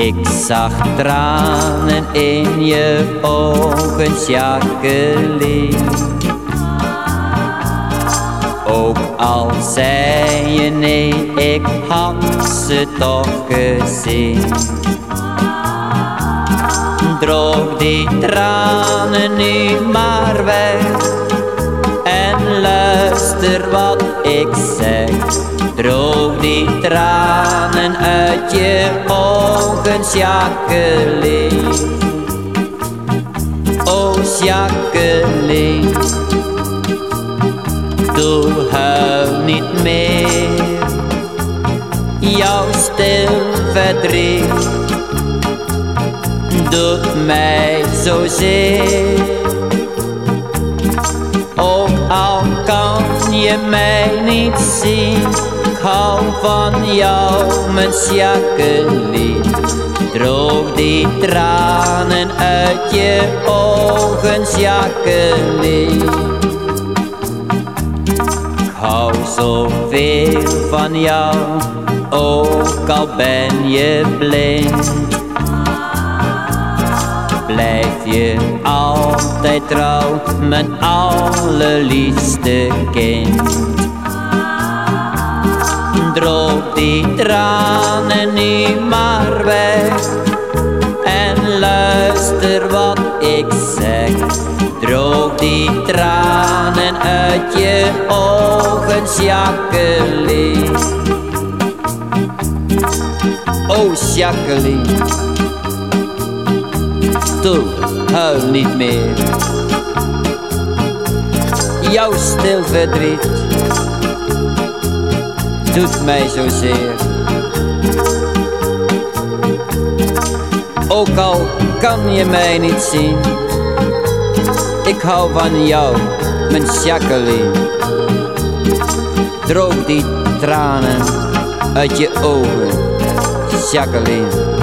Ik zag tranen in je ogen, Jacqueline. Ook al zei je nee, ik had ze toch gezien. Droog die tranen nu maar weg en luister wat ik zeg. Droog die tranen uit je ogen, Jacqueline. Oh, Jacqueline. Doe huil niet meer. Jouw stil verdriet doet mij zozeer. Ook al kan je mij niet zien, hou van jou, mijn Jacqueline. Droog die tranen uit je ogen. Ik hou zoveel van jou, ook al ben je blind. Blijf je altijd trouw, mijn allerliefste kind. Die tranen nu maar weg en luister wat ik zeg. Droog die tranen uit je ogen, Jacqueline. Oh, Jacqueline. Toe, huil niet meer. Jouw stil verdriet doet mij zozeer. Ook al kan je mij niet zien, ik hou van jou, mijn Jacqueline. Droog die tranen uit je ogen, Jacqueline.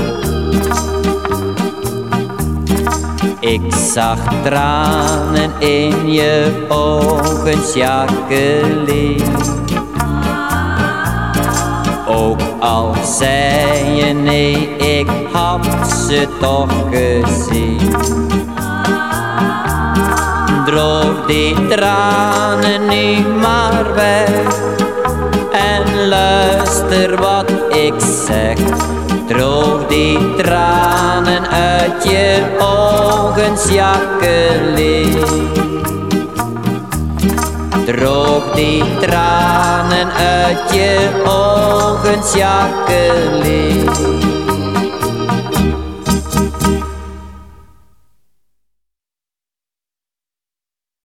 Ik zag tranen in je ogen, Jacqueline. Al zei je nee, ik had ze toch gezien. Droog die tranen nu maar weg en luister wat ik zeg. Droog die tranen uit je ogen, Jacqueline. Droog die tranen uit je ogen, Jacqueline.